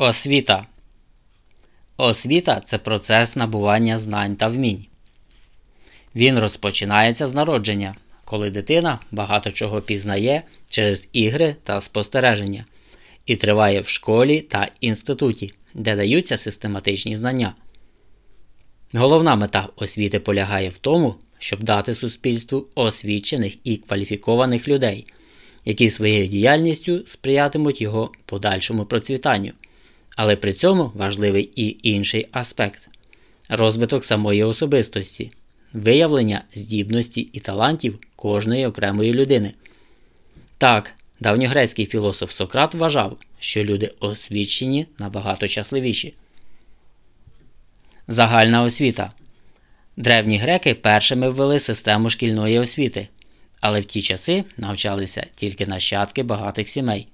Освіта. Освіта це процес набування знань та вмінь. Він розпочинається з народження, коли дитина багато чого пізнає через ігри та спостереження, і триває в школі та інституті, де даються систематичні знання. Головна мета освіти полягає в тому, щоб дати суспільству освічених і кваліфікованих людей, які своєю діяльністю сприятимуть його подальшому процвітанню. Але при цьому важливий і інший аспект розвиток самої особистості, виявлення здібності і талантів кожної окремої людини. Так, давньогрецький філософ Сократ вважав, що люди освічені набагато щасливіші. Загальна освіта. Древні греки першими ввели систему шкільної освіти, але в ті часи навчалися тільки нащадки багатих сімей.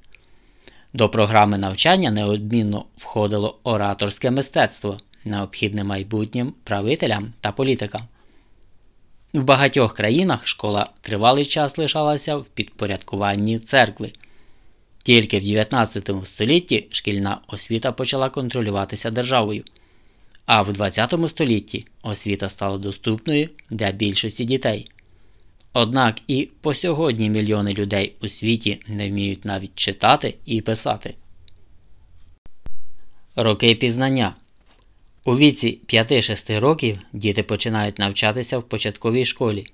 До програми навчання неодмінно входило ораторське мистецтво, необхідне майбутнім правителям та політикам. В багатьох країнах школа тривалий час лишалася в підпорядкуванні церкви. Тільки в 19 столітті шкільна освіта почала контролюватися державою, а в 20 столітті освіта стала доступною для більшості дітей. Однак і по сьогодні мільйони людей у світі не вміють навіть читати і писати. Роки пізнання у віці 5-6 років діти починають навчатися в початковій школі,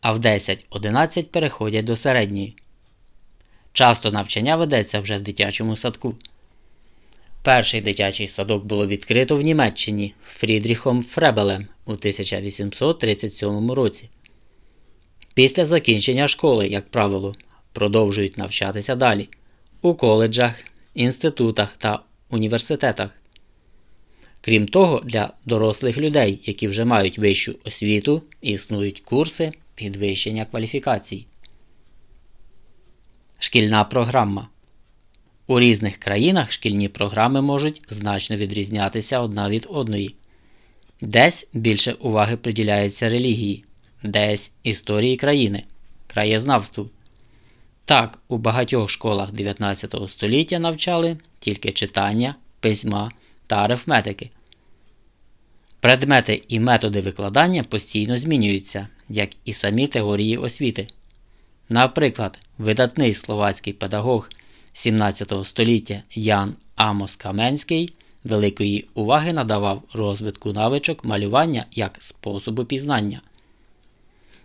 а в 10-11 переходять до середньої. Часто навчання ведеться вже в дитячому садку. Перший дитячий садок було відкрито в Німеччині Фрідріхом Фребелем у 1837 році. Після закінчення школи, як правило, продовжують навчатися далі у коледжах, інститутах та університетах. Крім того, для дорослих людей, які вже мають вищу освіту, існують курси підвищення кваліфікацій. Шкільна програма. У різних країнах шкільні програми можуть значно відрізнятися одна від одної. Десь більше уваги приділяється релігії, десь історії країни, краєзнавству. Так, у багатьох школах 19 століття навчали тільки читання, письма та арифметики. Предмети і методи викладання постійно змінюються, як і самі теорії освіти. Наприклад, видатний словацький педагог 17 століття Ян Амос Каменський великої уваги надавав розвитку навичок малювання як способу пізнання.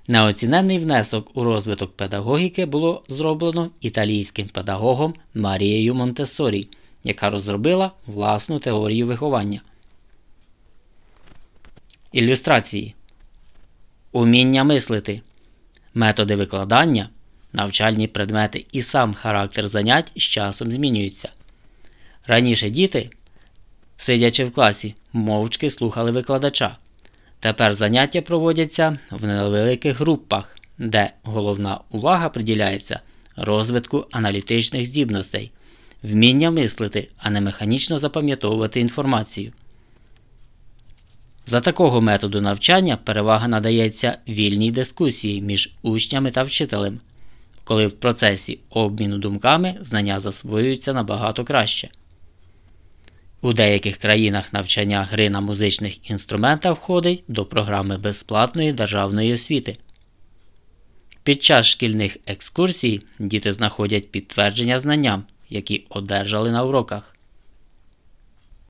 Неоціненний внесок у розвиток педагогіки було зроблено італійським педагогом Марією Монтесорі, яка розробила власну теорію виховання. Ілюстрації Уміння мислити. Методи викладання, навчальні предмети і сам характер занять з часом змінюються. Раніше діти, сидячи в класі, мовчки слухали викладача. Тепер заняття проводяться в невеликих групах, де головна увага приділяється розвитку аналітичних здібностей, вміння мислити, а не механічно запам'ятовувати інформацію. За такого методу навчання перевага надається вільній дискусії між учнями та вчителем, коли в процесі обміну думками знання засвоюються набагато краще. У деяких країнах навчання гри на музичних інструментах входить до програми безплатної державної освіти. Під час шкільних екскурсій діти знаходять підтвердження знанням, які одержали на уроках.